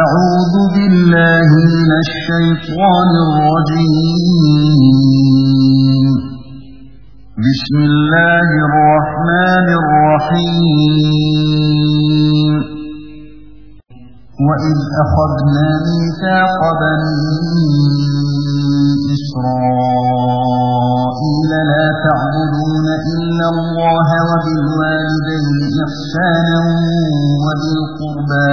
أعوذ بالله من الشيطان الرجيم بسم الله الرحمن الرحيم وإذ أخذنا ميثاق بني إسرائيل لا تعبدون إلا الله وبالوالدين إحسانا وبالقربى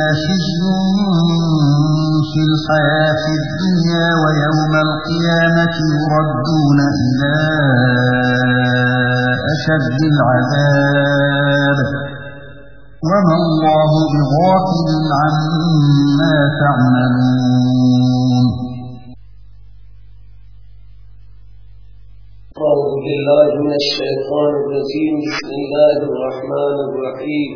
خزي في الحياة الدنيا ويوم القيامة يردون إلى أشد العذاب وما الله بغافل عما تعملون أعوذ بالله من الشيطان الرجيم بسم الله الرحمن الرحيم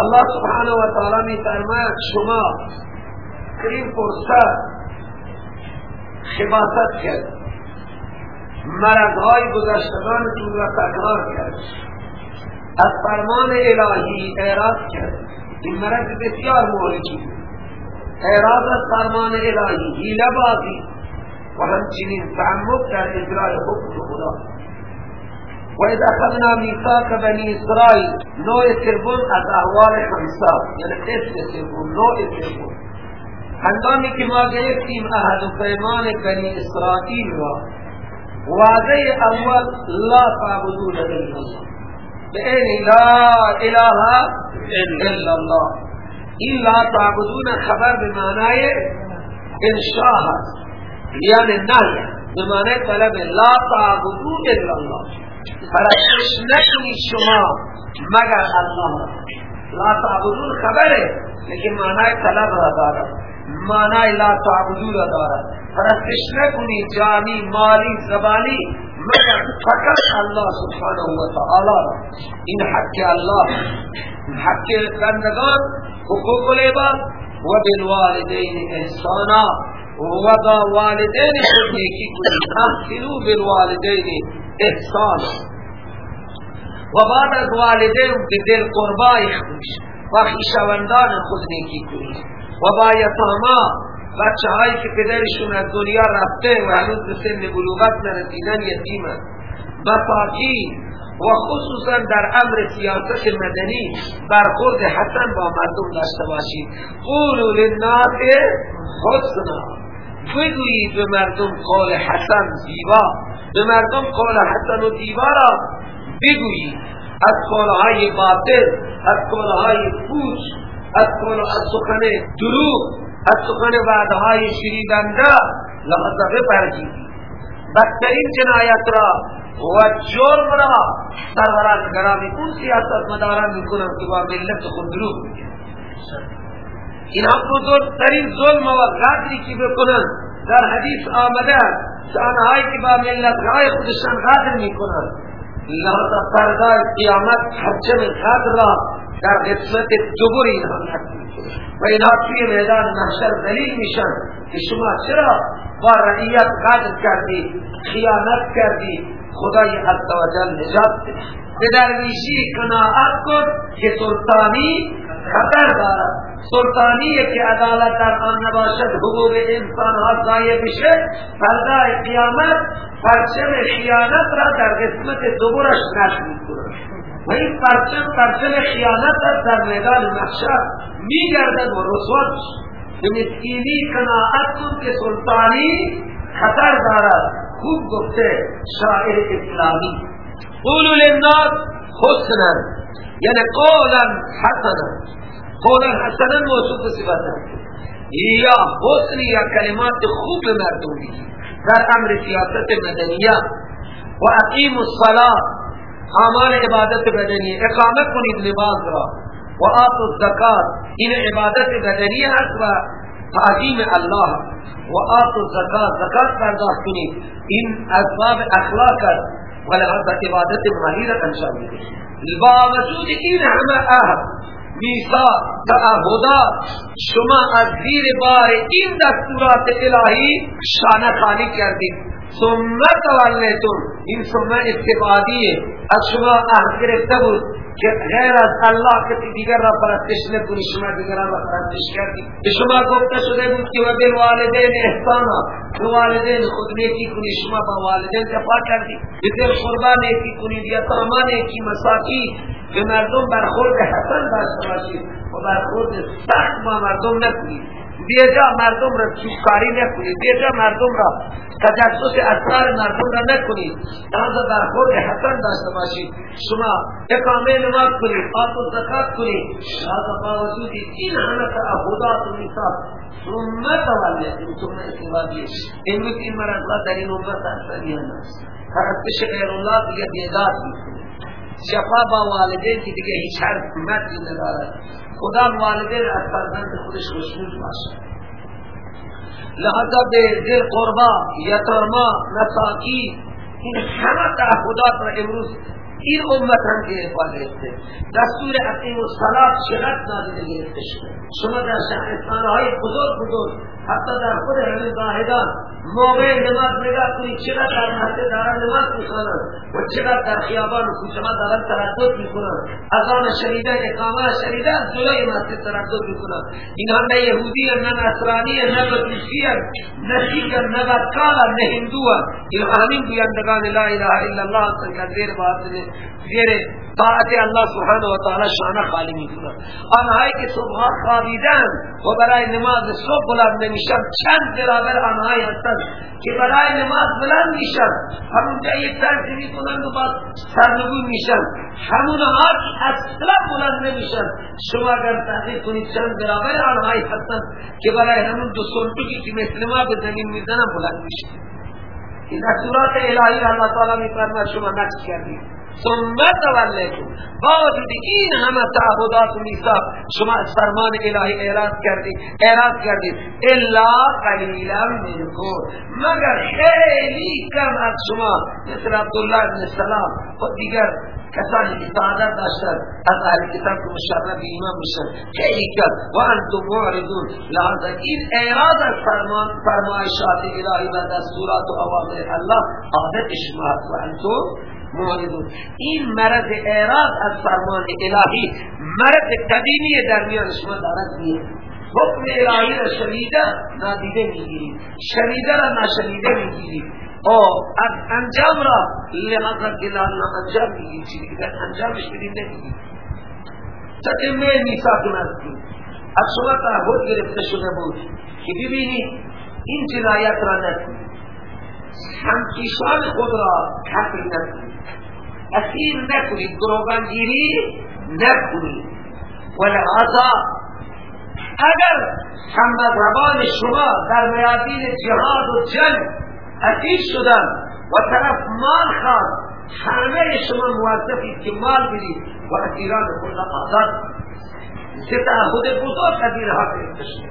الله سبحانه و تعالی می فرماید شما در این فرصت خباست کرد مرضهای گذشتگانتون را تکرار کرد از فرمان الهی اعراض کرد این مرض بسیار مهلکی اعراض از فرمان الهی هیله بازی و همچنین تعمق در اجرای حکم خدا وإذا اخذنا ميثاق بني إسرائيل نوع يتربون از أهوال حمصار يعني كيف يتربون نوع يتربون هنگامی كما ما گرفتیم عهد و پیمان بنی اسرائیل را اول لا تعبدون الا الله به لا اله الا الله إلا تعبدون خبر بمعنى معنای انشاء يعني یعنی بمعنى طلب لا تعبدون الا الله فرشش نکنید شما مگر الله لا تعبدون خبره لیکن معنی طلب را دارد معنی لا تعبدون را دارد فرشش نکنی جانی مالی زبانی مگر فقط الله سبحانه و تعالی را این حق الله حق بندگان حقوق العباد و بالوالدین احسانا و دا والدین خود نیکی کنی تحصیلو بالوالدین احسان و بعد از والدین که دل قربای خوش و خیشوندان خود نیکی کنید و با یتاما بچه هایی که پدرشون از دنیا رفته و هنوز به سن بلوغت نرسیدن یتیمن پاکی و خصوصا در امر سیاست مدنی برخورد حسن با مردم داشته باشید قولوا للناس حسنا بگویید به مردم قول حسن دیوا به مردم قول حسن و دیوا را بگویید از قولهای باطل از قولهای پوچ از قول از سخن دروغ از سخن وعدهای شریدنده لحظه برگیدی بدترین جنایت را و جرم را سروران گرامی اون سیاست مداران میکنم که با ملت خود دروغ اینها بزرگترین ظلم و غدری که بکنن در حدیث آمده است آنهایی که با ملتهای خودشان غدر میکنند لحظه فردا قیامت حجم غدر را در قسمت دبر اینها و اینها توی میدان محشر دلیل میشن که شما چرا با رعیت غدر کردی خیانت کردی خدای عز و جل نجات به درویشی قناعت کن که سلطانی خطر دارد سلطانیه که عدالت در آن نباشد حقوق انسان ها ضایع بشه فردا قیامت پرچم خیانت را در قسمت دوبرش نشر میکنه و این پرچم پرچم خیانت در میدان محشر میگردد و رسوت به مسکینی کناعتون که سلطانی خطر دارد خوب گفته شاعر اسلامی قولوا للناس حسنا یعنی قولا حسنا قولا حسنا موصوف صفت یا حسن یا کلمات خوب مردم در امر سیاست مدنیه و اقیم الصلاة اعمال عبادت بدنی اقامت کنید لباس را و آت الزکات این عبادت بدنی هست و تعظیم الله و آت الزکات زکات پرداخت کنید این اسباب اخلاق است و لحظت عبادت مالی را انشاء میدید با وجود این همه اهد شما از زیر بار این دستورات الهی شانه خانی کردید سمت والیتون این سمت اتفادی از شما احض گرفته بود که غیر از اللہ کسی دیگر را پرستش نکنی شما دیگران را پرستش کردی شما گفته شده بود که و بیل والدین احسانا تو والدین خود نیکی کنی شما با والدین تفا کردی بیتر خوربا نیکی کنی دیتا اما نیکی مساکی که مردم برخورد حسن داشته باشید و خب برخورد سخت ما مردم نکنید جا مردم را چیزکاری نکنید جا مردم را تجسس اثار مردم را نکنید لحظه برخورد حسن داشته باشید شما اقامه نماز کنید آت و زکات کنید لحظه وجودی. این همه تعهدات و شما ثم تولیتم ثم اتباعیش امروز این را در این امت احسانی هست پرستش غیر الله دیگه بیداد شفا با والدین که دیگه هیچ هر مدی ندارد خدا والدین از فرزند خودش خوشنود باشد لحظه به دل قربا یترما نساکی این همه تعهدات را امروز این امت هم که گرفت است. دستور عقیم و صلاح شغط نادیده گرفته شده شما در شهر های بزرگ بزرگ حتی در خود همین زاهدان موقع نماز نگاه کنید چقدر در مسجد دارن نماز میخوانند و چقدر در خیابان و کوچهها دارن تردد میکنند اذان شنیدن اقامه شنیدن جلوی مسجد تردد میکنند اینها نه یهودی نه نصرانی نه مجوسی نه سیک نه بدکار نه هندو اینها همین گویندگان لا اله الا الله هستند که زیر باطل زیر طاعت الله سبحانه و تعالی شانه خالی میکنند آنهایی که صبحها خوابیدند و برای نماز صبح بلند شب چند برابر آنائے حسن کہ برائے نماز بلند نشن ہمون جائے سر سے بھی بلند بات سرنگو نشن ہمون آج اصلا بلند نشن شما کر تحقیق کنی چند برابر آنائے حسن کہ برائے ہمون جو سنٹو کی کمی سنما پر زمین مردنہ بلند نشن این اصورات الہی اللہ تعالیٰ نے فرمار شما نچ کیا دیئے ثم تولیتون با وجود این همه تعهدات و میثاق شما از فرمان الهی اعراض کردید اعراض کردید الا قلیلا منکم مگر خیلی کم از شما مثل عبدالله ابن سلام و دیگر کسانی که سعادت داشتن از اهل کتاب که مشرف ایمان میشن خیلی کم و انتم معرضون لحظه این اعراض از فرمان فرمایشات الهی و دستورات و اوامر الله عادت شما و انتم معارضون این مرض اعراض از فرمان الهی مرض قدیمی در میان شما دارد دید حکم الهی را شنیده نادیده میگیرید شنیده را نشنیده میگیرید او از انجام را لحظت الان انجام میگیرید چیدی که در انجامش بدیم نمیگیرید تتمه نیسا مزدی از شما تعهد گرفته شده بود که ببینید این جنایت را نکنید همکیشان خود را حفر نکنید اسیر نکنید گروگانگیری نکنید ولهذا اگر هم مذهبان شما در میادین جهاد و جنگ اسیر شدن و طرف مال خواهد همه شما موظفید که مال بدید و اسیران خود را آزاد کنید تعهد بزرگ از این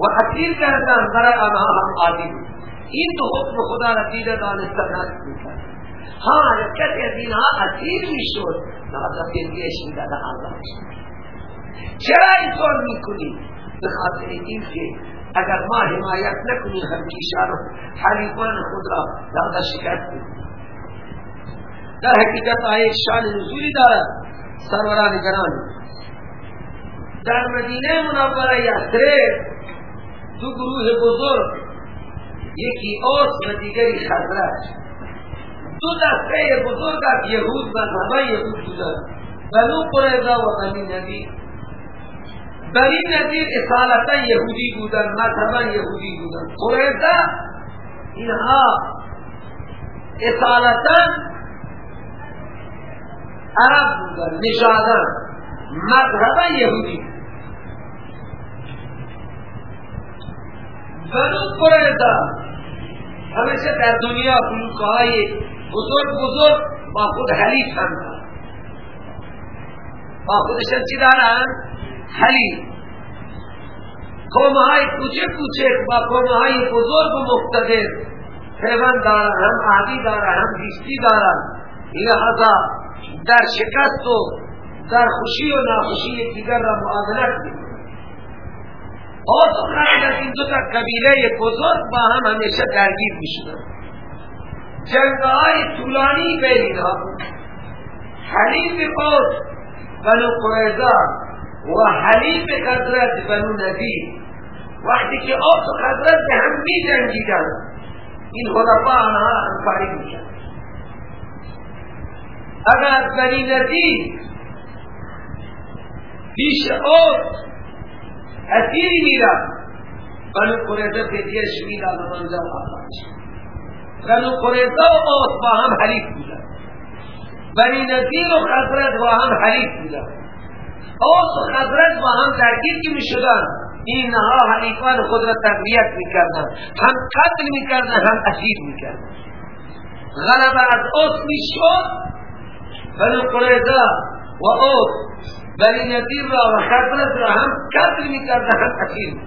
و حقیر کہتا ذرا اما ہم عادی این تو حکم خدا رسیل دانستہ ناس میکن ہاں کہتے ہیں اینها اسیر میشد لہذا پھر یہ شیدہ دا آزاد چرا می میکنی بخاطر این اینکه اگر ما حمایت نکنیم همکیشان و حریفان خود را لحظه شکست میکنیم در حقیقت آئی شان نزولی دارد سروران گرانی در مدینه منوره یثرب دو گروه بزرگ یکی آس و دیگری خزرج دو دسته بزرگ از یهود و همه یهود بودن بنو قرآن و بنی نبی بنی نظیر اصالتا یهودی بودن مذهبا یهودی بودن قرآن اینها اصالتا عرب بودن نشادن مذهبا یهودی بنود پرندا همیشه در دنیا های بزرگ بزرگ با خود حلیف هم با خودشان چی دارن؟ حلیف قوم های کوچه کوچه با قوم های بزرگ و مقتدر پیوند دارن هم عادی دارن هم دیشتی دارن لحظا در شکست و در خوشی و ناخوشی دیگر را معاملت کنید آن قرد از این تا قبیله بزرگ با هم همیشه درگیر می جنگه های طولانی بین ها حلیب قوس بنو قرزا و حلیب قدرت بنو نبی وقتی که آس و قدرت به هم می جنگیدن این خلافا آنها انفاری می اگر بنی نبی پیش آس اسیری میرن بنو قریظه فدیه شمید آمدانجا و آفاتش بنو قریضه و موت با هم حریف بودن بنی نظیر و خضرت با هم حلیف بودن اوس و خضرت با هم درگیر که میشدن اینها حلیفان خود را تقریت میکردن هم قتل میکردن هم اسیر میکردن غلبه از اوس میشد بنو قریضه و اوس بلی یتیم را و خطرت را هم می کرده هم حکیم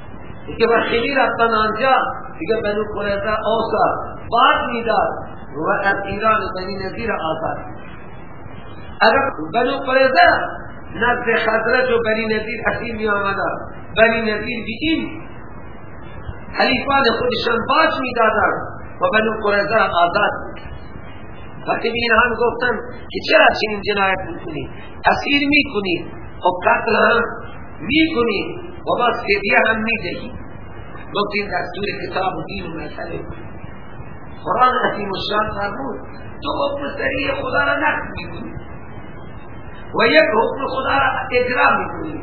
که و خیلی رفتن آنجا دیگه بنو قریظه اوسا باد میداد و از ایران بنی نظیر آزاد اگر بنو قریظه نزد خضرت و بنی نظیر حکیم می آمدن بلی نظیر بی این حلیفان خودشان می میدادن و بنو قریظه آزاد وقتی به اینها گفتن که چرا چنین جنایت میکنی اسیر میکنی اور قتل نہیں کنی کنید و با سیدیه هم می دهید بگذین در سور کتاب و دین و مثل قرآن حسیم و فرمود تو حکم سریع خدا را نقص می کنید و یک حکم خدا را اجرا می کنید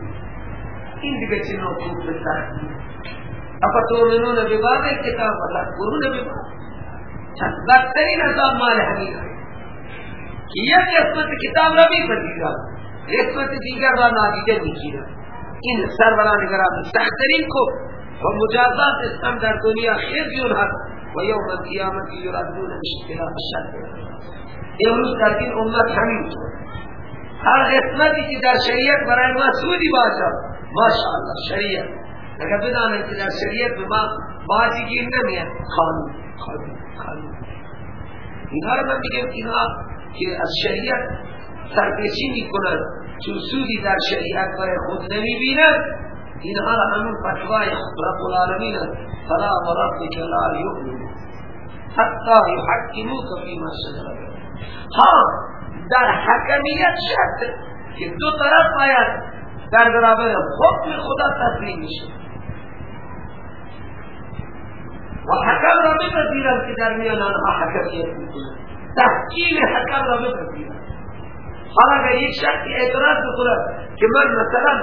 این دیگه چه نوع حکم سرکنید اپا تو منون بباد ایک کتاب بزار گرون بباد چند بدترین عذاب مال حمیر یک قسمت کتاب را بھی بدیگا قسمت دیگر را نادیده میگیرد. این سرورانگران سخترین کو و مجازات اسلام در دنیا خیلی هست و یوم القیامت یردون اشتلاف شد امروز در این امت همین هر قسمتی که در شریعت برای ما سودی باشد ماشاءالله شریعت اگر بدانه که در شریعت به ما بازی گیر نمیاد قانون قانون قانون اینها رو من میگم اینها که از شریعت سرپیچی می کنند چون سودی در شریعت برای خود نمی بینند اینها را همون فتوای رب العالمین فلا و ربک لا یؤمن حتی یحکموک فیما شجر ها در حکمیت شرط که دو طرف باید در برابر حکم خدا تسلیم میشه و حکم را بپذیرند که در میان آنها حکمیت میکنند تحکیم حکم را بپذیرند حالا اگر یک شخصی اعتراض بکنه که من مثلا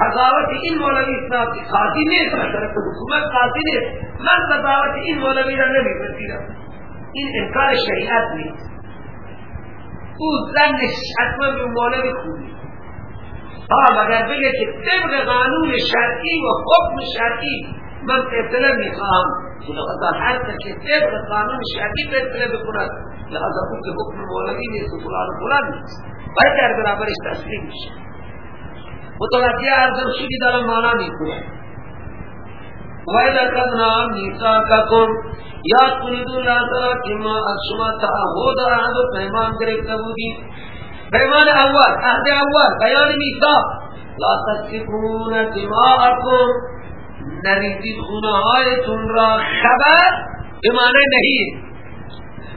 قضاوت این مولوی صاحب قاضی نیست مثلا حکومت خاطی نیست من قضاوت این مولوی را نمیپذیرم این انکار شریعت نیست او زنش حتما به مولوی خوبی حالا مگر بگه که طبق قانون شرعی و حکم شرعی من فیصله میخواهم لحظا هر که طبق قانون شرعی فیصله بکند لحظا خود که حکم مولوی نیست و فلان نیست باید در برابرش تسلیم میشه متوجه ارزم شدی دارم مانا میکنه وَإِذَا قَدْنَا مِيثَاقَكُمْ یا کنید الله تعالی که ما از شما تعهود و عهد و پیمان گرفته بودی پیمان اول عهد اول بیان میسا لا تسفكون دماءكم نریدید خونه هایتون را خبر امانه نهید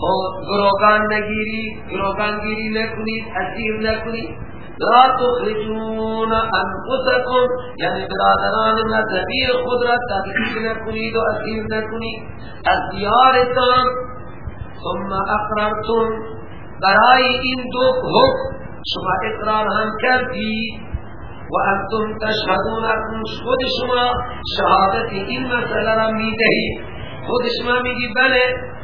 خب، گروگان نگیری گروگان گیری نکنید عظیم نکنید لا تخرجون انفسكم یعنی برادران مذهبی خود را تحقیق نکنید و عظیم نکنید از دیارتان ثم اقررتم برای این دو حکم شما اقرار هم کردی و انتم تشهدون خود شما شهادت این مسئله را میدهید خود شما میگی بله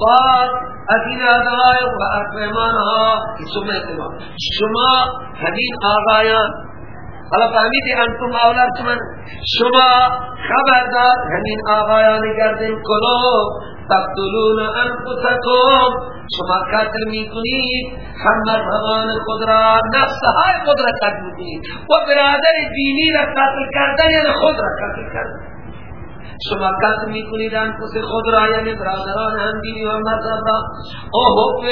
بعد از این آدهای و اقویمان ها سمعت شما همین آقایان حالا فهمیدی انتم اولاد من شما خبردار همین آقایان گردن کنو تقتلون انفسکم شما قتل میکنید، کنید هم خود را نفسهای خود را قتل میکنید. و برادر دینی را قتل کردن یعنی خود را قتل کردن شما قد میکنی دن کس خود را یعنی برادران هم دیدی و مذبا او حکم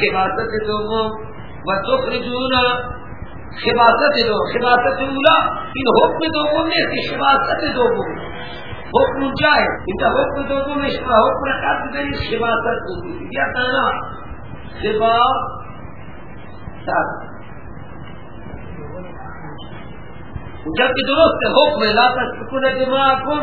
خباست دوم و تخرجون خباست دو خباست اولا این حکم دوم نیستی خباست دوم حکم جائے انتا حکم دوم دو حکم رکھت دنی خباست دوم یا تانا خباست دوم جبکہ درست حکم لا تشکونا جماعہ کن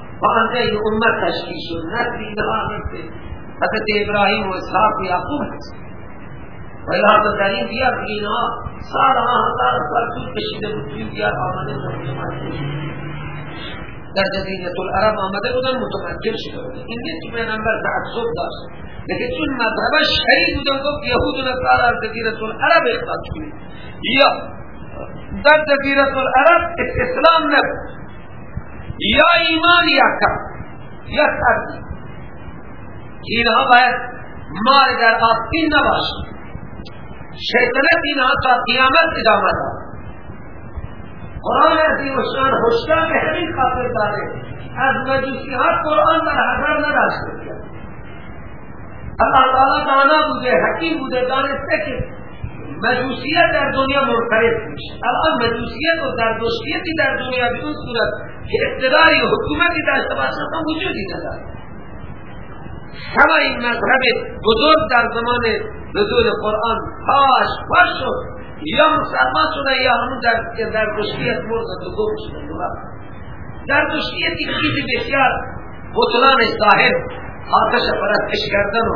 بانده امت تشکیل شد نسلی نهانت به حضرت ابراهیم و اسحاق و یعقوب هست و لحظه در این دیار اینا سالها هزار سال طول کشیده بود توی دیار آمده متمکن در جزیرت العرب آمده بودن متمکن شده بودن این نیست که پیغمبر تعصب داشت لیکن چون مذهب شهری بودن گفت یهود و نصارا از جزیرت العرب اخراج کنید یا در جزیرت العرب اسلام نبود یا ایمان یا کر یا سر اینها باید مار در آفتین نباشه شیطنت اینها تا قیامت ادامه دار قرآن عزیم و شان حشتان به همین خاطر داره از مجیسی ها قرآن در حضر نداشته کیا اللہ تعالی دانا بوده حکیم بوده دانسته که مجوسیت در دنیا مرتبط میشه الان مجوسیت و دردوشیتی در دنیا به اون صورت که اقتداری و حکومتی در باشه اصلا وجودی نداره همه این مذهب بزرگ در زمان نزول قرآن پاش پاش شد یا مسلمان شده یا همون در در مرد و گم شده در دردوشیتی خیلی بسیار بطلان ظاهر آتش پرستش کردن و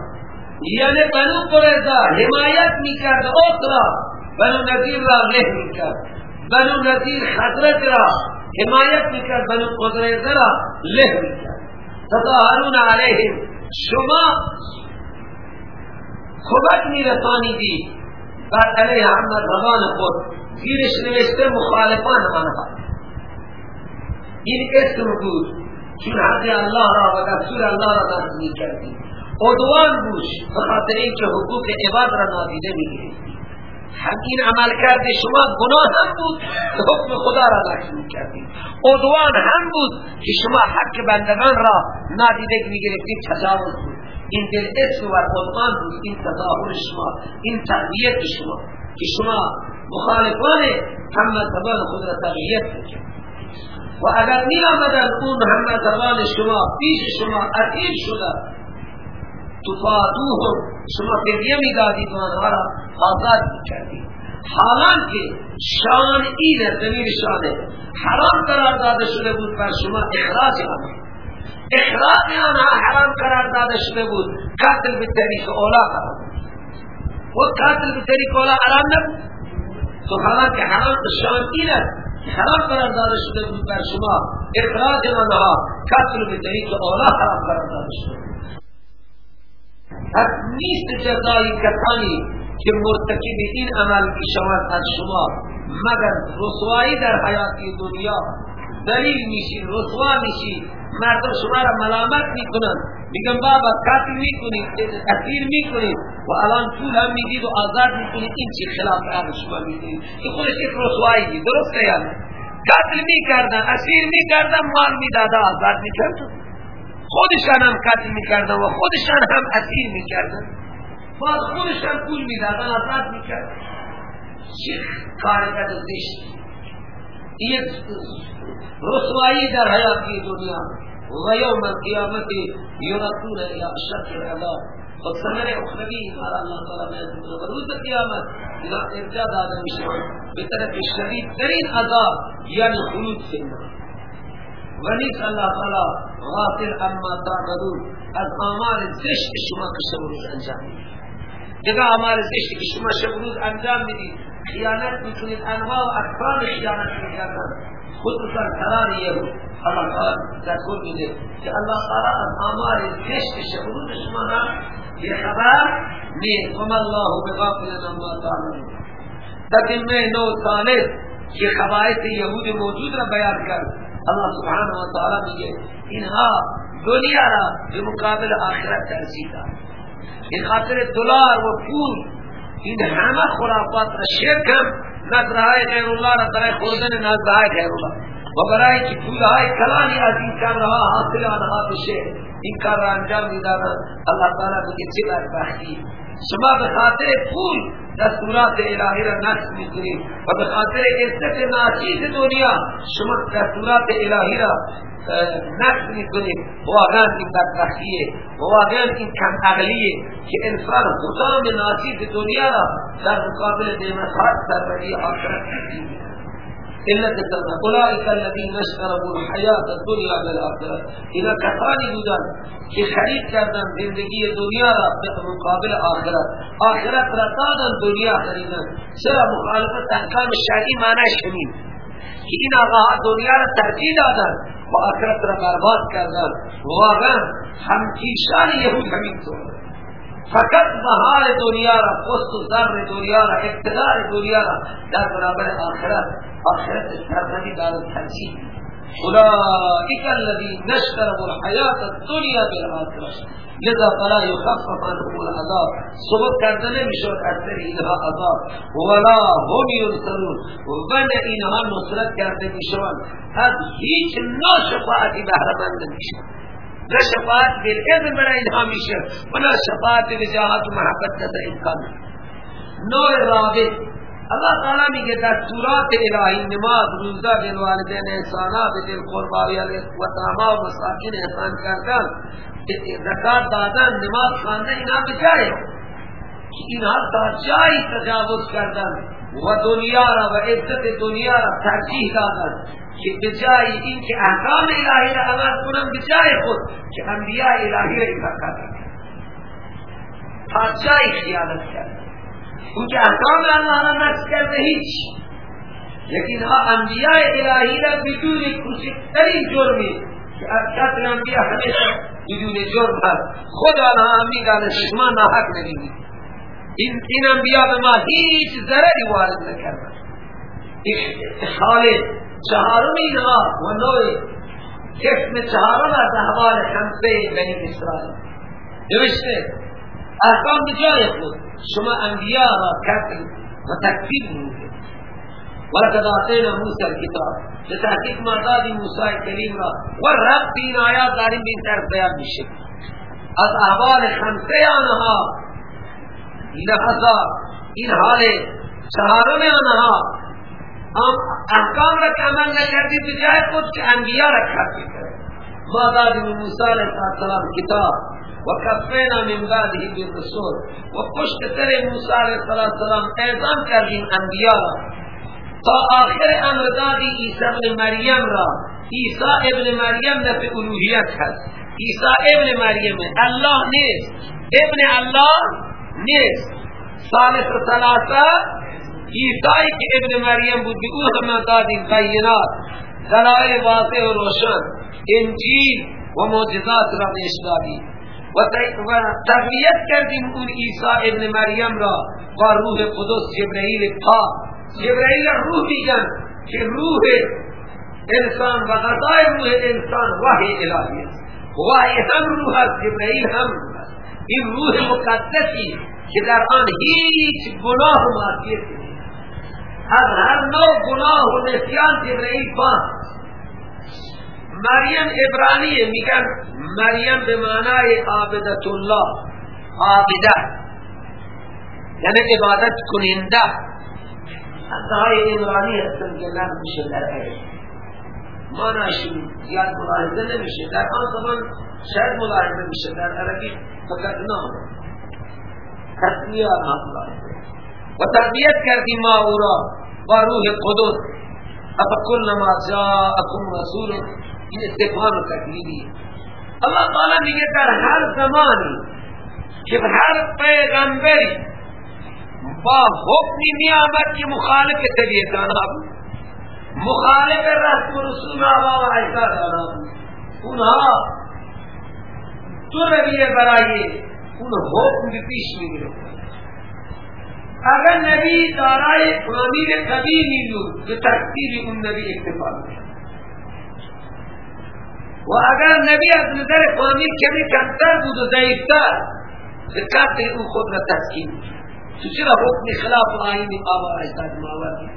یعنی بنو قریضا حمایت میکرد اوت را بنو نظیر را مه میکرد بنو نظیر حضرت را حمایت میکرد بنو قریضا را له میکرد تظاهرون علیهم شما خوبت میرسانیدی بر علیه احمد روان خود زیرش نوشته مخالفان آنها این اسم بود چون حضی الله را و دستور الله را تصدیق کردید عدوان بوش بخاطر این که حقوق عباد را نادیده میگیری همین عمل کرده شما گناه هم بود که حکم خدا را لکن کردید عدوان هم بود که شما حق بندگان را نادیده میگرفتید تجاوز بود این دل اسم و بود این تظاهر شما این تقویت شما که شما مخالفان همه زبان خود را تغییر بکنید و اگر نیامدن اون همه زبان شما پیش شما عطیب شده ہو شما فدیه می دادی آنها را آزاد حالان که شان این زمین شانه حرام قرار داده شده بود بر شما اخراج آنها اخراج آنها حرام قرار داده شده بود قتل به طریق اولا حرام و قتل به طریق اولا حرام نبود تو که حرام شان این حرام قرار داده شده بود بر شما اخراج آنها قتل به طریق اولا حرام قرار داده شده پس نیست جزایی کسانی که مرتکب این عمل میشوند از شما مگر رسوایی در حیات دنیا دلیل میشی رسوا میشی مردم شما را ملامت میکنن میگن بابا قتل میکنید اثیر میکنید و الان طول هم میدید و آزاد میکنید این چی خلاف عقل شما میدید تو خودش یک رسوایی درسته یا نه قتل میکردن اسیر میکردن مال میداده آزاد میکردن خودشان هم قتل میکردن و خودشان هم اسیر میکردن باز خودشان پول میدادن آزاد میکردن چه کار کرد زشت این در حیاتی دنیا و یوم القیامت یا الى شکر عذاب و خب ثمر اخروی مارا اللہ تعالی میں و روز قیامت الى ارجاد آدم به طرف شدید ترین عذاب یعنی خلود سنہ ونیس اللہ تعالی غافر اما تعبدون از آمار زشت شما که روز انجام دید دیگه آمار زشت که شما شب روز انجام دید خیانت میکنید انواع و اکران خیانت میکردن خود سر یه رو اللہ تعالی تذکر میده که اللہ تعالی از آمار زشت شب روز شما را یہ خبر نیست وما اللہ بغافر اما تعبدون لیکن میں نو ثالث یہ خواہد یہود موجود را بیان کرد اللہ سبحانہ و تعالی نے یہ انہا دنیا را جو مقابل آخرت تحسی تھا یہ خاطر دولار و پور ان حیمہ خرافات را شیر کر نہ غیر اللہ را درائے خوزن نہ غیر اللہ و برائے کی پور کلانی عزیز کر رہا حاصل آنہا تو شیر ان کا رانجام دیدارا اللہ تعالی نے یہ چلائے شما سبا بخاطر پور دستورات الهی را نقص میکنید و به خاطر عزت ناچیز دنیا شما دستورات الهی را نقص میکنید واقعا این بدبختیه واقعا این کم عقلیه که انسان غلام ناچیز دنیا را در مقابل نعمتهای سربری آخرت میگیره إلا تتردى أولئك الذين اشتربوا الحياة الدنيا بالآخرة إذا کسانی بودن که خرید كردن زندگی دنيا را مقابل آخرة آخرة را دنيا دنیا سرى مخالفة تحكام الشعري شرعی معنیش همین که این آقا دنیا را ترجیح دادن و آخرت را برباد کردن واقعا همچیشان یهود همین طور فقط بهار دنیا را پست و ذر دنیا را اقتدار دنیا را در برابر آخرت آخرت سرمدی دار تنجیح اولئک الذین نشتروا الحیات الدنیا بالآخرت لذا فلا يخفف عنهم العذاب صبت کرده نمیشد از سر اینها عذاب ولا هم ينصرون و نه اینها نصرت کرده میشوند از هیچ ناشفاعتی بهرهمند نمیشوند نہ شفاعت دل کے میرا انہامی شر اور نہ شفاعت دل جہاں تمہارا قدر امکان ہے نو ارادے اللہ تعالیٰ بھی کہتا ہے سورات الہی نماز روزہ دل والدین احسانات دل قربانی علی وطامہ و مساکین احسان کر کر زکات دادا نماز خاندہ انہا پہ چاہے انہا تجاوز کر و دنیا را و عزت دنیا را ترجیح دادا که بجای این که احکام الهی را عمل کنم بجای خود که انبیاء الهی را اکار کردن پادشای خیالت کرد اون که احکام الله را نفس کرده هیچ لیکن ها ہاں، انبیاء الهی را بدون کسیتری جرمی که اکتر انبیاء همیشه بدون جرم هر خود آنها امی دانست شما ناحق نگیدی این این انبیاء به ما هیچ ضرری وارد نکردن خالد چهارم اینها و نوی قسم چهارم از احوال خمسه بنی اسرائیل نوشته احکام بجای خود شما انبیاء را کسی و تکفیر و ولقد آتینا موسی الکتاب به تحقیق موسی کلیم را و رب این آیات داریم بین این بیان میشه از احوال خمسه آنها این هزار این حال چهارم آنها آه، احکام را که عمل نکردی بجای خود که انبیاء را کردی ما دادیم موسی علیه السلام کتاب و کفینا من بعده بالرسول و پشت سر موسی علیه السلام اعظام کردیم انبیاء را تا آخر امر دادی عیسی ابن مریم را عیسی ابن مریم نفع الوهیت هست عیسی ابن مریم الله نیست ابن الله نیست ثالث ثلاثه عیسائی کی ابن مریم بود او ہم دادی بینات دلائے واضح و روشن انجیل و معجزات را پیش دادی و تقویت کردیم اون عیسی ابن مریم را با روح قدس جبرائیل پا جبرائیل روح میگن که روح انسان و غذای روح انسان وحی الهی است وحی هم روح است جبرائیل هم روح این روح مقدسی که در آن هیچ گناه معصیتی از هر نوع گناه و نسیان جبرئیل با مریم عبرانیه میگن مریم به معنای عابدت الله عابده یعنی عبادت کننده از های ایرانی هستن که لن میشه در حیث ماناشون یاد ملاحظه نمیشه در آن زمان شاید ملاحظه میشه در عربی فقط نه تصمیه هم ملاحظه و تربیت کردی ما او را روح قدس اپا کل ما جا اکم رسول انہیں سکھان و تکلیلی ہیں اللہ تعالیٰ نے یہ کہا ہر زمانی کہ ہر پیغمبری با حکمی نیامت کی مخالف تبیتا نابو مخالف رسم و رسول آبا و عیسیٰ دارا انہا تو ربیہ برائیے انہا حکم بھی پیش نہیں رکھتا اگر نبی دارای پرامیر قدیمی بود به تقدیر اون نبی اکتفا و اگر نبی از نظر پرامیر کمی کمتر بود و ضعیفتر به قدر اون خود را تسکین تو چرا حکم خلاف آئین آبا اجداد ماوردی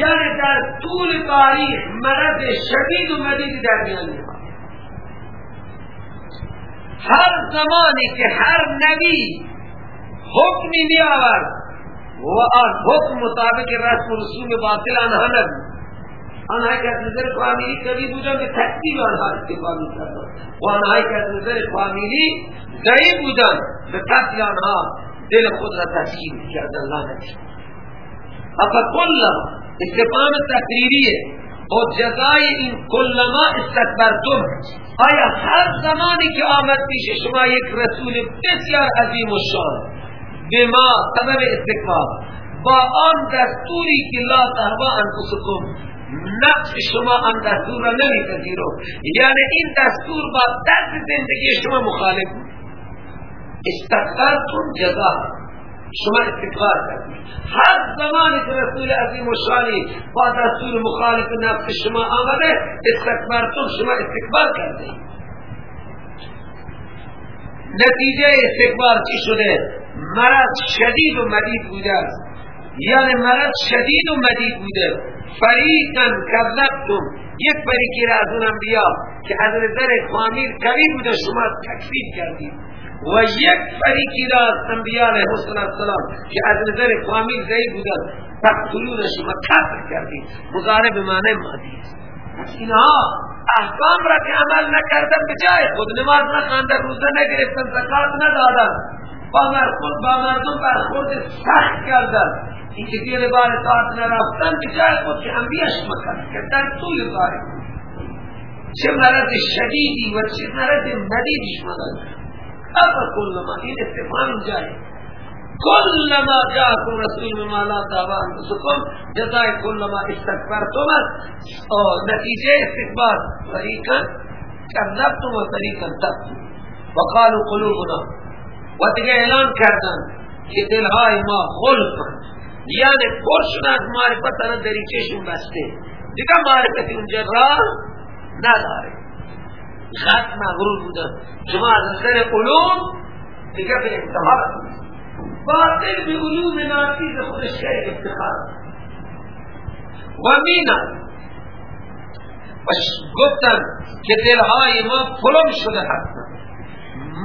یعنی در طول تاریخ مرض شدید و مدید در میان هر زمانی که هر نبی حکمی می آورد و آن حکم مطابق رسم و رسوم باطل آنها نبود آنهای که از نظر فامیلی قریب بودن به تکتیب آنها استفاده می و آنهای که از نظر فامیلی ضعیف بودن به قتل آنها دل خود را تسکیم کردن لعنت اپا کلا استفام تقریریه و جزای این کلما استکبرتم آیا هر زمانی که آمد پیش شما یک رسول بسیار عظیم و شان به ما سبب استقبال با آن دستوری که لا تهوا انفسکم نفس شما آن دستور را تذیرو یعنی این دستور با دست زندگی شما مخالف استقبالتون جزا شما استقبال کردید هر زمانی که رسول عظیم و شانی با دستور مخالف نفس شما آمده استقبالتون شما استقبال کردید نتیجه استقبال چی شده مرض شدید و مدید بوده است یعنی مرض شدید و مدید بوده فریقاً کذبتم یک فریقی را از اون بیا که از نظر خامیر قوی بوده شما تکفیر کردید و یک فریقی را از انبیاء علیه السلام که از نظر خامیر زی بوده تقتلون شما کفر کردید مزاره به معنی مادی است اصلا اینها احکام را که عمل نکردن به خود نماز نخاندن روزه نگرفتن زکات ندادن با مرخون با مردم برخورد سخت کردن این که دیر بار اطاعت نرفتن به جای خود که انبیش مکرد که در طول داری چه مرد شدیدی و چه مرد مدیدش مدد اما کل ما این اتفاق جایی کل ما جا کن رسول لا دعوان بسکن جزای کل ما استکبر تومد نتیجه استکبر طریقا کذبتم و طریقا تبتم وقالوا قلوبنا و و و دیگه دیگه دیگه اعلان کردن که که که دلهای دلهای ما ما خلق یعنی پر شدن معرفت بسته اونجا نداره خط مغرور بودن شما از علوم علوم به به باطل ناکیز خودش مینا گفتن شده هستن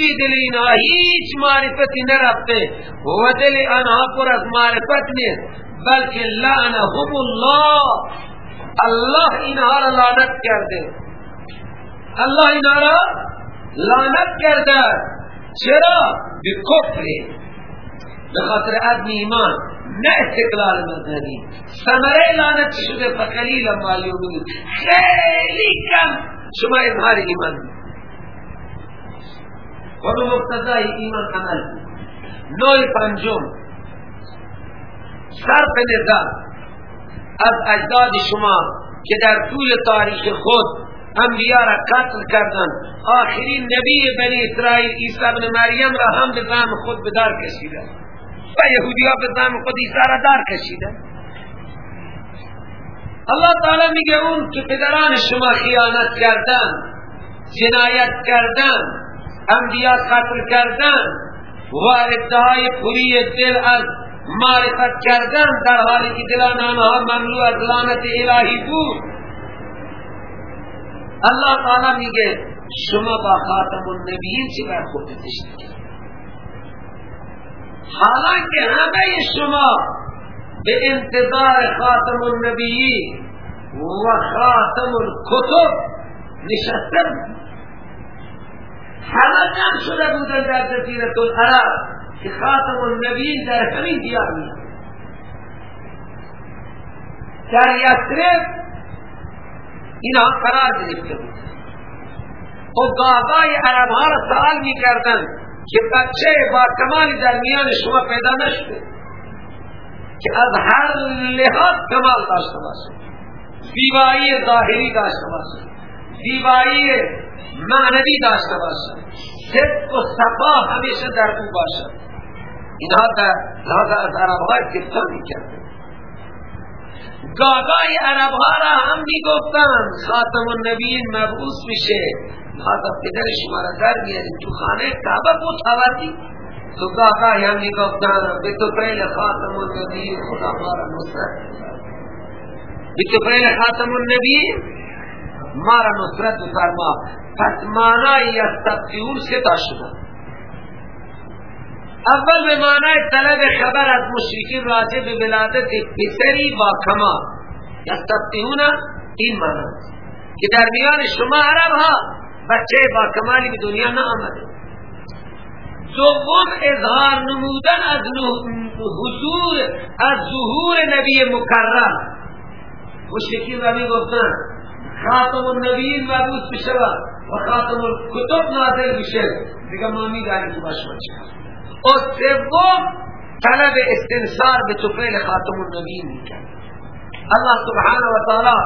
کی دلینا هیچ معرفتی نرفته و دل آنها پر از معرفت نیست بلکه لعنهم الله الله اینها را لعنت کرده الله اینها را لعنت کرده چرا؟ بکفر بخاطر عدم ایمان نه استقلال مذهبی سمره لعنت شده فقلیل مالیون خیلی کم شما اظهار ایمان دید و به مقتضای ایمان عمل نوع پنجم صرف نظر از اجداد شما که در طول تاریخ خود انبیاء را قتل کردن آخرین نبی بنی اسرائیل عیسی بن مریم را هم به زم خود به دار کشیدن و یهودی ها به زم خود عیسی را دار کشیدن الله تعالی میگه اون که پدران شما خیانت کردن جنایت کردن انبیاء قتل کردن و ادعای پوری دل از معرفت کردن در حالی که دلان آنها مملو از لعنت الهی بود اللہ تعالی میگه شما با خاتم النبیین چی بر خود تشکر حالانکه همه شما به انتظار خاتم النبیین و خاتم الکتب نشستم حالا نم شده بودن در جزیرت العرب که خاتم النبی در همین دیار می در یسرف اینا قرار گرفته بود و بابای عرب ها را سوال می کردن که بچه با کمالی در میان شما پیدا نشده که از هر لحاظ کمال داشته باشه زیبایی ظاهری داشته باشه زیبایی معنوی داشته باشد صدق و صفا همیشه در او باشد اینها در لحاظ از عرب ها می میکرد گاگای عرب ها را هم میگفتن خاتم النبی مبعوث میشه لحاظ پدر شما را در میاریم تو خانه کعبه بود حوالی تو گاگای هم میگفتن به تو پیل خاتم النبی خدا ما را به تو پیل خاتم النبی مارا نصرت فرما پس مانا یستقیون ستا شما اول به معنی طلب خبر از مشرکین راجع به ولادت بسری با کما یستقیون این معنی که در میان شما عرب ها بچه با کمالی به دنیا نا آمده دوم اظهار نمودن از حضور از ظهور نبی مکرم مشرکین را می گفتن خاتم النبیین مبعوث بشه و خاتم الکتب نازل بشه دیگه ما میدانیم که باش بچه و سوم طلب استنصار به توفیل خاتم النبیین میکن الله سبحانه و تعالی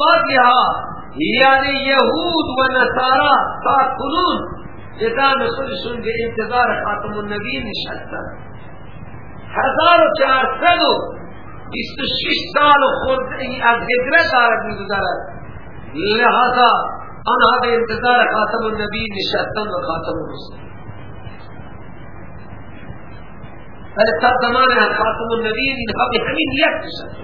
بعضی ها یعنی یهود و نصارا تا کنون جدام خودشون به انتظار خاتم النبیین نشستن هزار و چهار سد و بیست و شیش سال و خورده از هدره دارد میدو دارد لہذا انا بے انتظار خاتم النبی نشاتن و خاتم الرسول زمان زمانه خاتم النبی اینها به همین یک میشن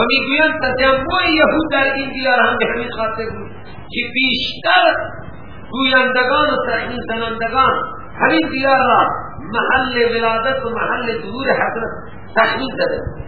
و میگویند تجمع یهود در این دیار هم به همین خاطر بود که بیشتر گویندگان و تحین زنندگان همین دیار را محل ولادت و محل ظهور حضرت تحین زده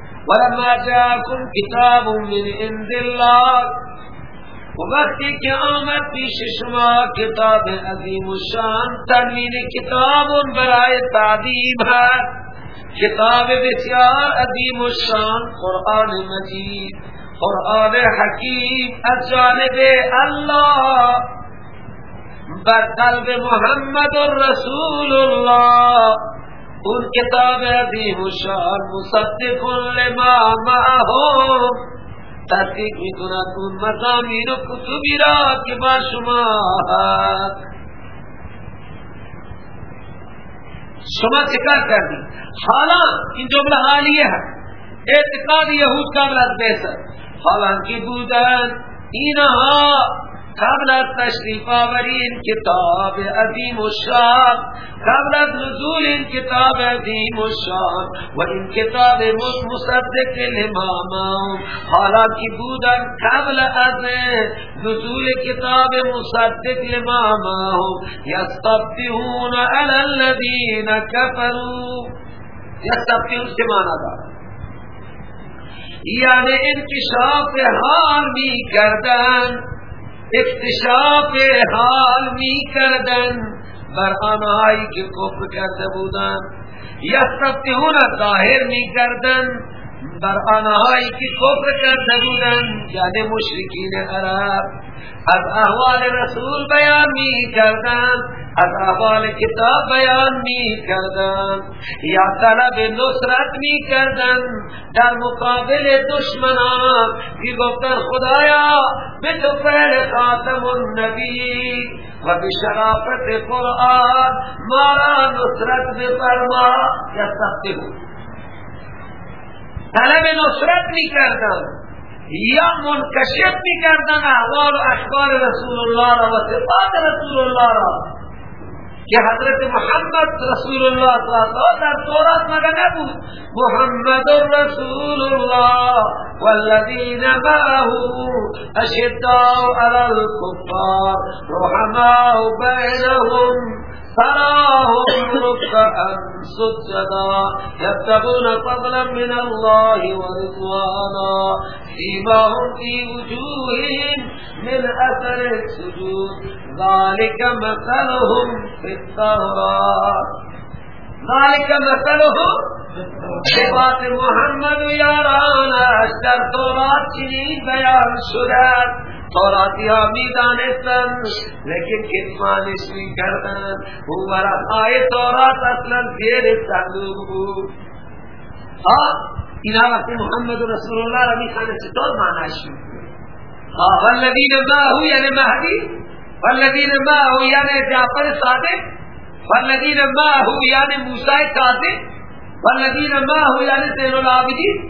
برا جا پیش شما کتاب علیم الشان ترمی کتاب کتاب بسیار عظیم عدیم الشان قرآن مجید قرآن حکیم جانب اللہ قلب محمد الرسول اللہ ان کتاب عظیم و مصدق لما ما ہو تحقیق بھی کنا کن مزامین و کتبی را کے با شما شما تکار کر دی حالان ان جو حالی ہے اعتقاد یہود کا بلا بیسر حالان کی بودان اینہا قبل تشریف آوری ان کتاب عظیم و شان قبل نزول این کتاب عظیم و شان و این کتاب مصدق مصد الاماما حالا کی بودن قبل از نزول کتاب مصدق الاماما یستفیون علی الذین کفرو یستفیون سے مانا دا یعنی انکشاف حال بھی کردن اکتشاف حال می کردن بر که کفر کرده بودند یا سبتهون ظاهر می کردن بر آنهایی که کفر کرده بودن یعنی مشرکین عرب از احوال رسول بیان می کردن از احوال کتاب بیان می کردن یا طلب نصرت می کردن در مقابل دشمنان که گفتن خدایا به تو فیل خاتم النبی و به شرافت قرآن مارا نصرت بفرما یا سخت بود طلب نصرت یا منکشف احوال اشکال رسول الله الله را را و صفات رسول که حضرت محمد رسول الله الله صلی در تورات مگه نبود محمد رسول الله والذین معه اشداء علی بہو رحماء بینهم تراهم ركعا سجدا يبتغون فضلا من الله ورضوانا فيما هم في وجوههم من اثر السجود ذلك مثلهم في التوراة ذلك مثلهم صفات محمد يرانا اشتر تورات چنین بيان شده اور آتی آمی دانستن لیکن کتمانش می کردن اوبر آئی تورات اصلا دیر صندوق بود اینا وقتی محمد رسول اللہ رمی خانه چه دور ماناشو ہاں، والذین ماهو یعنی مهدی والذین ماهو یعنی جعفر صادق والذین ماهو یعنی موسیٰ قاسد والذین ماهو یعنی سیر العابدین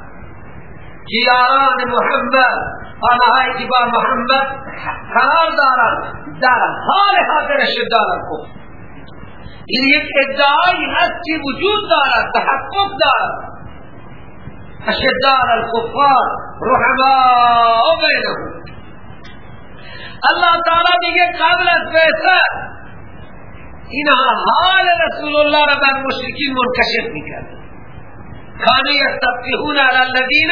یاران محمد آنهایی که با محمد قرار دارند در حال حاضر شدارن کو این یک ادعایی هست وجود دارد تحقق دارد اشدار الكفار رحماء بينهم اللہ تعالی میگه قبل از بعثت اینها حال رسول الله را بر مشرکین منکشف میکرد کانو یستفقهون علی الذین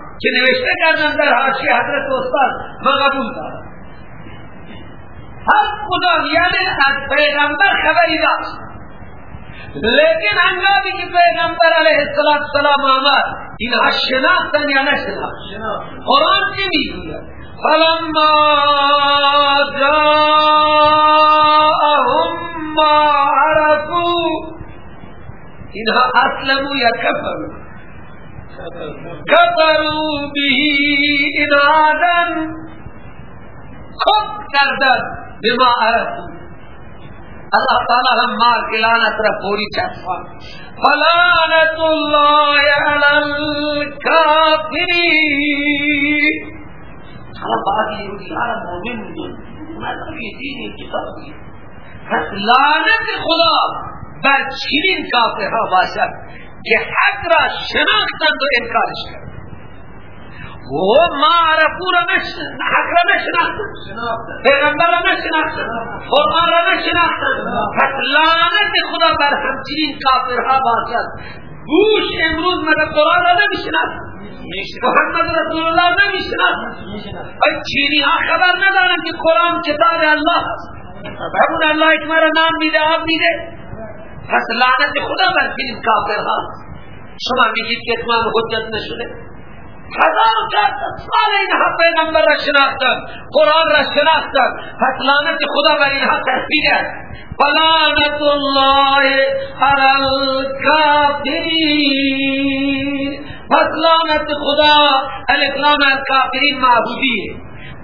که نوشته کردن در حاشی حضرت استاد و قبول دارم هر کدام یعنی از پیغمبر خبری داشت لیکن انگامی که پیغمبر علیه السلام آمد ها شناختن یا نشناختن قرآن چی میگوید فلما جاءهم ما عرفوا اینها اسلموا یا کفروا بھی ارادن خود کردن بما اللہ تعالیٰ رات رہ لانا چاہتا فلانت لائن کافی موبائل خدا خلا بین کا پیسہ بادشاہ که حق را شناختند و انکارش کردند و ما عرفو را نشناختند حق را نشناختند پیغمبر را نشناختند قرآن را نشناختند پس لعنت خدا بر همچنین کافرها باشد گوش امروز مگر قرآن را و محمد رسول الله نمیشناخت ای چینی ها خبر ندارند که قرآن کتاب الله است. همون الله که نام میده آب میده پس لعنت خدا بر این کافرها شما میگید که اتمام حجت نشده هزار کرد سال این حق پیغمبر را شناختن قرآن را شناختن پس لعنت خدا بر اینها حق تحبیل است فلعنت الله هر الكافرین پس لعنت خدا الاسلام الكافرین معبودی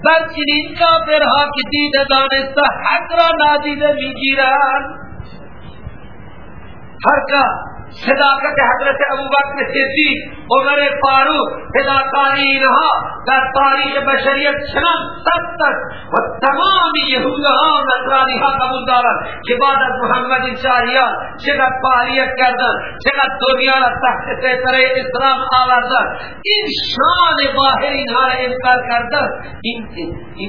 بس چنین کافرها که دیده دانسته حق را نادیده میگیرند ہر صداقت حضرت ابوبکر صدیق عمر فاروق فداکاری اینها در تاریخ بشریت چنان تب و تمام یهودها و نصرانیها قبول دارند که بعد از محمد انشاریان چقدر فعالیت کردن چقدر دنیا را تحت سیطره اسلام آوردن این شان ظاهر اینها را انکار کردن این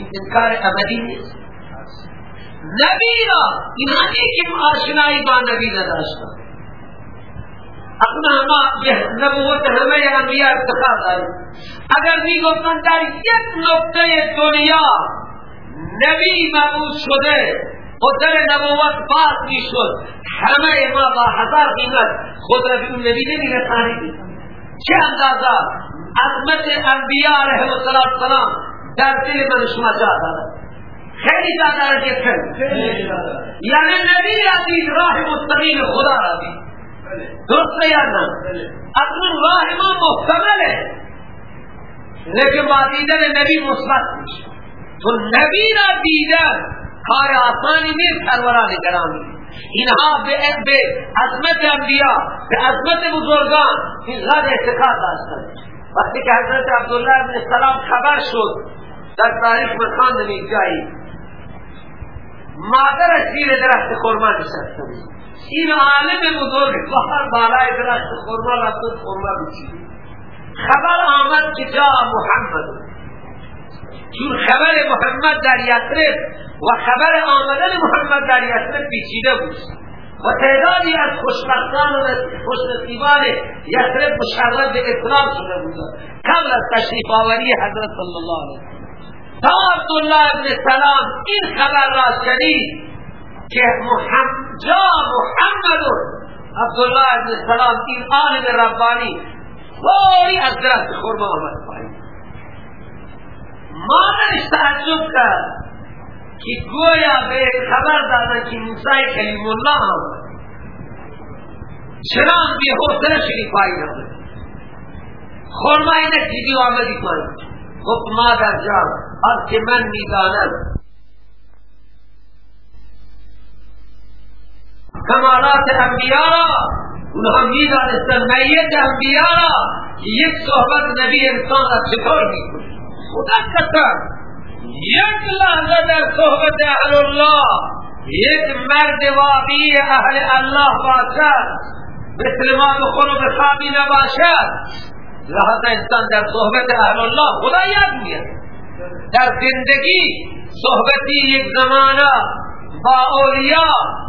انکار ابدی نیست نبی را این که آشنایی با نبی نداشتن اپنا ما نبوت نبوت همه انبیاء اتخاذ داریم اگر می گفتن در یک نقطه دنیا نبی مبود شده قدر نبوت باز می شد همه ما با هزار قیمت خود را بیون نبی نمی رسانیدی چه اندازه عظمت انبیاء علیه السلام در دل من شما جا دارد خیلی زیادہ ہے یہ یعنی نبی را راہ مستقیم خدا را دید بله. درست یا بله. نه راه واهم محتمل لیکن با دیدن نبی مثبت میشه تو نبی را دیدن کار آسانی میر سروران گرامی اینها به به عظمت انبیاء به عظمت بزرگان این غد اعتقاد داشتند وقتی که حضرت عبدالله بن السلام خبر شد در تاریخ مکان نمی جایی مادرش زیر درخت خورمان نشسته این عالم بزرگ بحر بالای درخت خورما رفت خورما بچید خبر آمد که جا محمد چون خبر محمد در یسرف و خبر آمدن محمد در یسرف پیچیده بود و تعدادی از خوشبختان و خوشنصیبان یسرب مشرف به اطراف شده بودند قبل از تشریف آوری حضرت صلی اللہ علیہ وسلم تا عبدالله ابن سلام این خبر را شنید که محمد جا محمد عبداللہ ابن سلام ایمان میں ربانی بڑی حضرت خورما محمد پائی مانن تعجب کر کہ گویا بے خبر دادا کی موسائی کلیم اللہ ہم شرام بھی ہو در شریف آئی ہم خورمائی نے کسی آمدی پر خب مادر جان از که من میداند کمالات انبیاء را اونها میدانستن میت انبیاء یک صحبت نبی انسان را چطور میکنه خدا قسم یک لحظه در صحبت اهل الله یک مرد واقعی اهل الله باشد مثل ما بخور و بخابی نباشد لحظه انسان در صحبت اهل الله خدا یاد میاد در زندگی صحبتی یک زمانه با اولیاء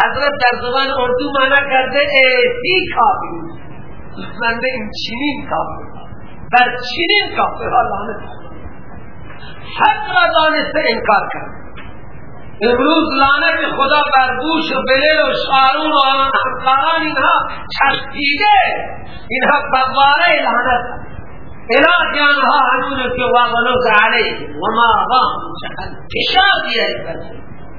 حضرت در زبان اردو مانا کرده ایسی کافی من به این چینین کافی بر چینین کافی ها لعنت حق را دانسته انکار کرد امروز لانت خدا بر بوش و بلیل و شارون و همکاران اینها چشتیده اینها بباره لعنت الى جانها هنون که وغلوز علیه وما غام شهد کشا دیا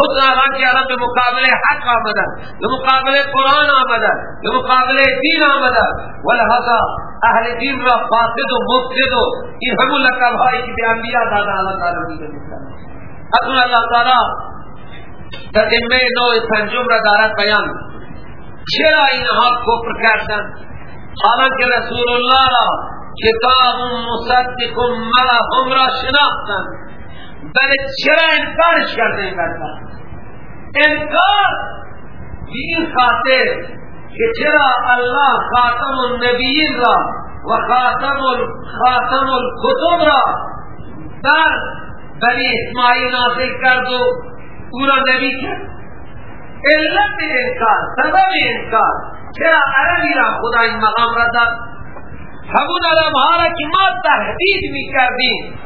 مسلمان را الان به مقابل حق آمدن به مقابل قرآن آمدن به مقابل دین آمدن ولحظا اهل دین را فاسد و مفسد و این همون لقب هایی که به انبیاء دادا اللہ تعالی دیده میکنه اکنون اللہ تعالی در امه نو پنجم را دارد بیان چرا اینها کفر کردن حالانکه رسول الله را کتاب مصدق ما هم را شناختند بلکہ چرا انکارش کرتے ہیں کرتا انکار دین خاطر کہ چرا اللہ خاتم النبیین را و خاتم خاتم الخطب را در بنی اسماعیل ناصر کر دو پورا نبی کر علت انکار سبب انکار چرا عربی را خدا این مقام را در حبود علم حالا کی ما تحدید می کردیم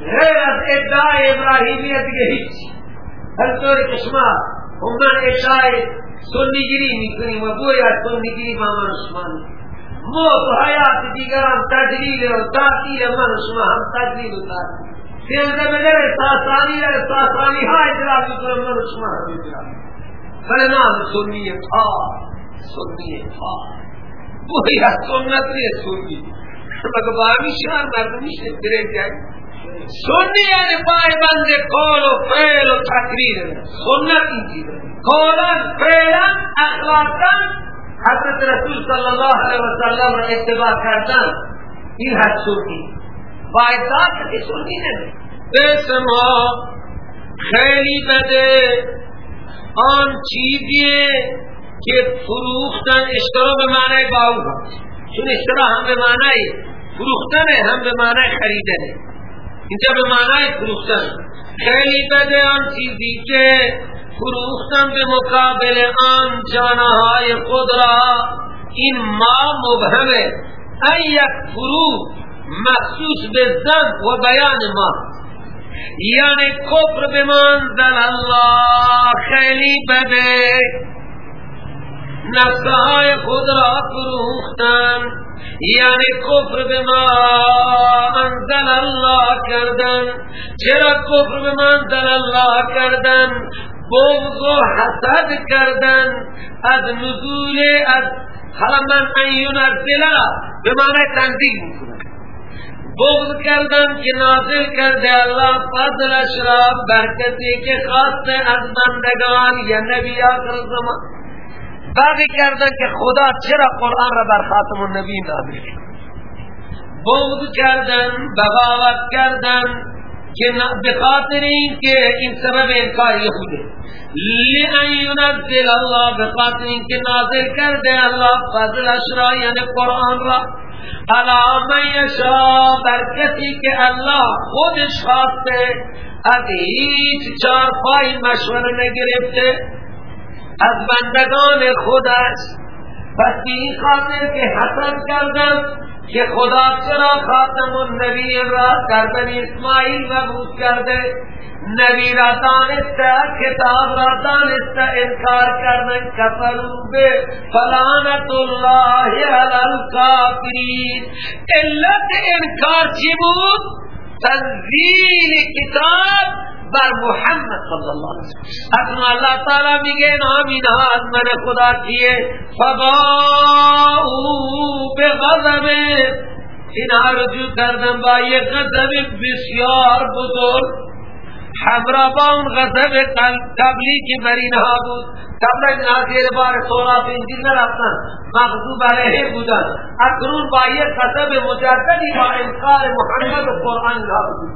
غیر از ادعای ابراهیمیت که هیچی هر کشما همون ادعای سنیگیری میکنیم و گویا سنیگیری ما من شما موت و حیات دیگران تدلیل و تاکیل من شما هم تدلیل و تاکیل سیلده بدر ساسانی های ساسانی ها اجرا میکنم من شما هم اجرا بل سنی پا سنی پا گویا سنت نه سنی مگه با شهر مردمی شد بره جایی سنی یعنی بند قول و فعل و تقریر سنت این چیز قولا فعلا اخلاقا حضرت رسول صلی اللہ علیہ وسلم را اتباع کردن این حد سنی با اطلاق کسی سنی نمی بیس ما خیلی بده آن چیزیه که فروختن اشترا به معنی باو چون اشترا هم به معنی فروختن هم به معنی خریدنه جب مانا فروختن پہلی پہلے آن چیزی کے فروختن کے مقابلے آن جانا ہے خود رہا ان ما مبہم ہے ایک فروخ مخصوص بے زن و بیان ما یعنی کفر بے منزل اللہ خیلی پہلے نفسہ خود را فروختن فروختن یعنی کفر بما انزل الله کردن چرا کفر بما انزل الله کردن بغض و حسد کردن از نزول از حلمان ایون از دلا به معنی تندیم بغض کردن که نازل کرده اللہ فضل اشراف برکتی که خاص از مندگان یا نبی آخر زمان بقی کردن که خدا چرا قرآن را بر خاتم النبی نازل کرد بغض کردن بغاوت کردن که بخاطر این که این سبب انکاری خوده لئن ينزل الله به این که نازل کرده الله فضل اشرا یعنی قرآن را علا من یشا بر کسی که الله خودش خواسته از هیچ چار پای مشوره نگرفته از بندگان خودش پس به این خاطر که حسد کردم که خدا چرا خاتم النبی را در بنی اسماعیل مبعوث کرده نبی را دانستا کتاب را دانستا انکار کرنن کفرو بے فلانت اللہ علی الکافرین علت انکار چی بود تنزیل کتاب بر محمد صلی اللہ علیہ وسلم اتنا اللہ تعالی میگه نام اینها از من خدا کیه فباؤو به غضب اینها رجوع کردن با یه غضب بسیار بزرگ حمرا با اون غضب قبلی که بر اینها بود قبل اینها دیر بار سورا فنجل نرفتن مغضوب علیه بودن اکنون با یه غضب مجردنی با انکار محمد و قرآن نرفتن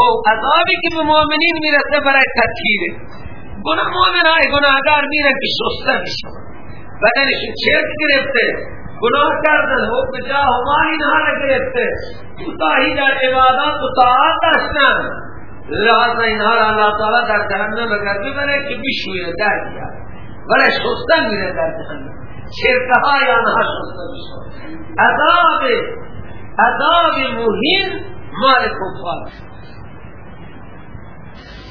او خب، عذابی که به مؤمنین میرسه برای تذکیره گناه مؤمن های گناهدار میرن که شسته میشن بدنشون چرت گرفته گناه کردن حکم جا همانی نهار گرفته کوتاهی در عبادات و طاعات داشتن لہذا اینها را اللہ تعالی در جهنم اگر ببره که بشویه در بیاد ولی شسته میره در جهنم چرته های آنها شسته میشه عذاب عذاب مهم مال کفار